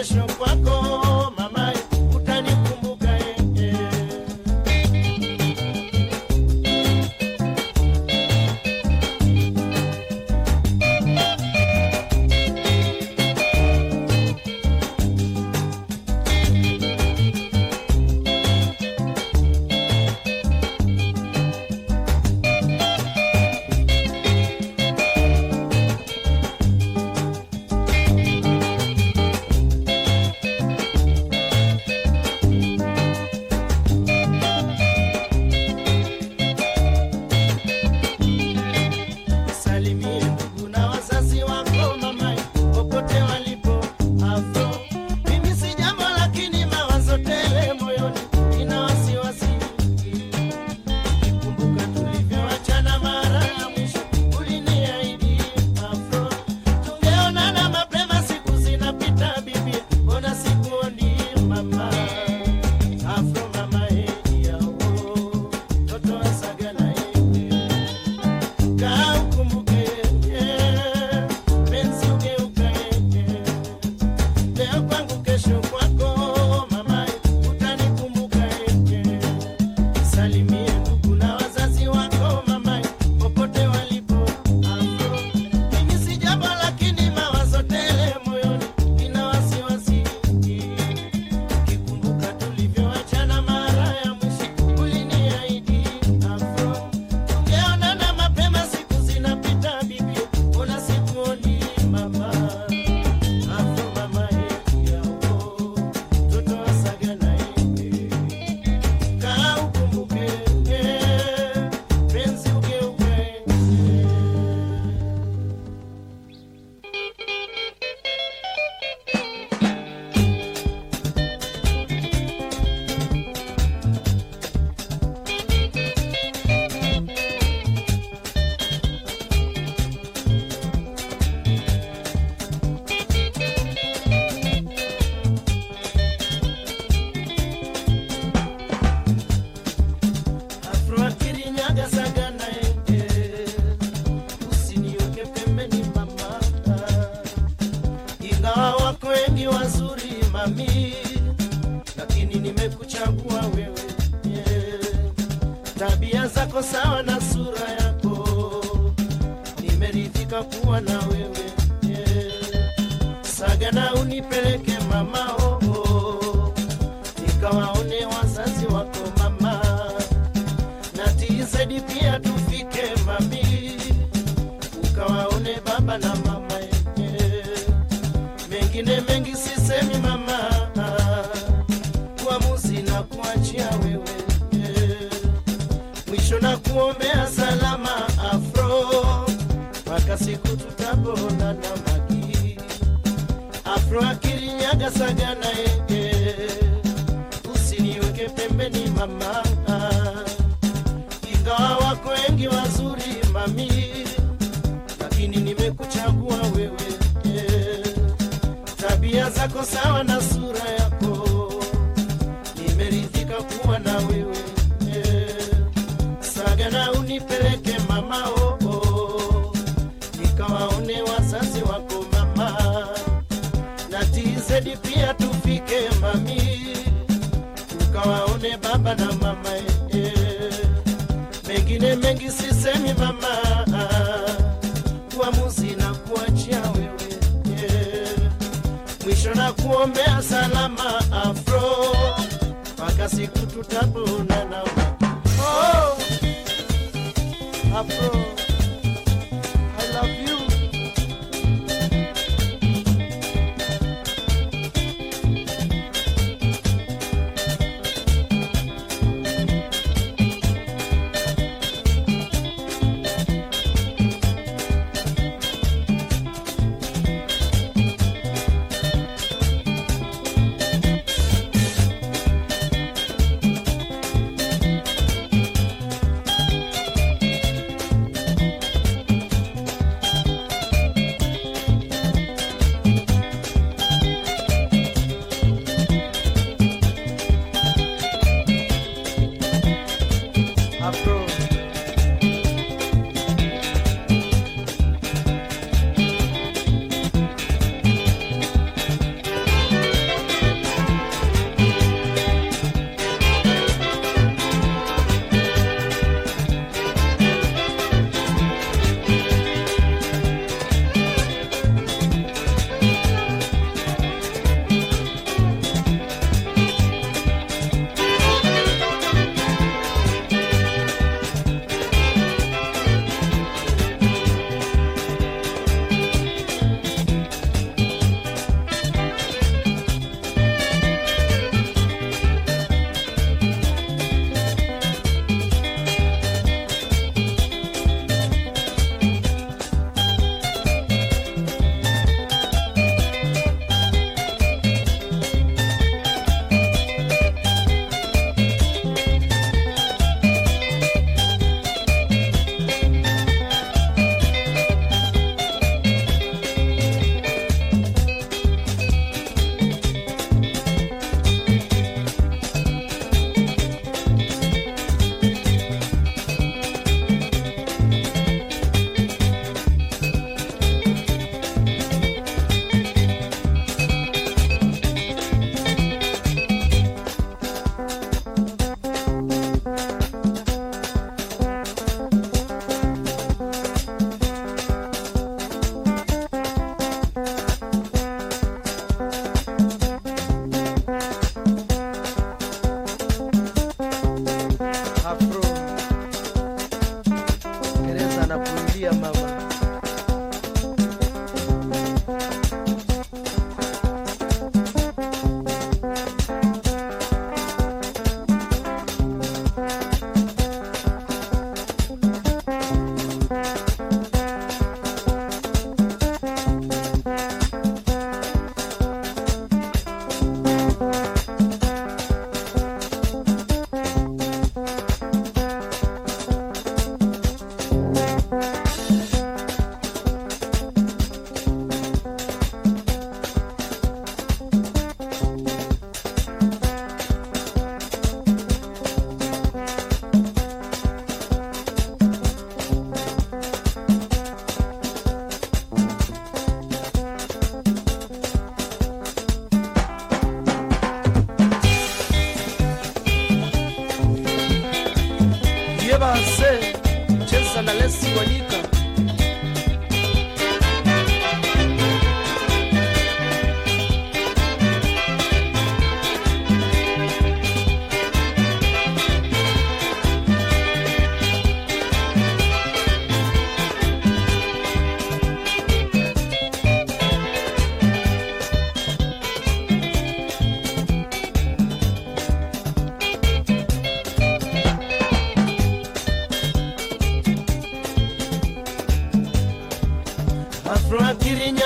Bishop now. Sawa na sura yako, nimeridhika kuwa na wewe yeah. Sagana unipeleke mama oh, oh. nikawaone wazazi wako mama, na tizedi pia tufike mami, ukawaone baba na mama yeah. Mengine mengi sisemi mama, kuombea salama afro, mpaka siku tutapona na magi afro akirinyaga sagana yeye, usiniweke pembeni mama, ingawa wako wengi wazuri mami, lakini nimekuchagua wewe. Tabia zako sawa na sura baba na mama eh. Mengine mengi sisemi mama, uamuzi na kuachia wewe eh. Mwisho na kuombea salama afro, mpaka siku tutaponana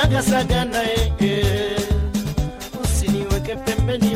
Afroakili nyaga sagana eh, eh. Usiniweke pembeni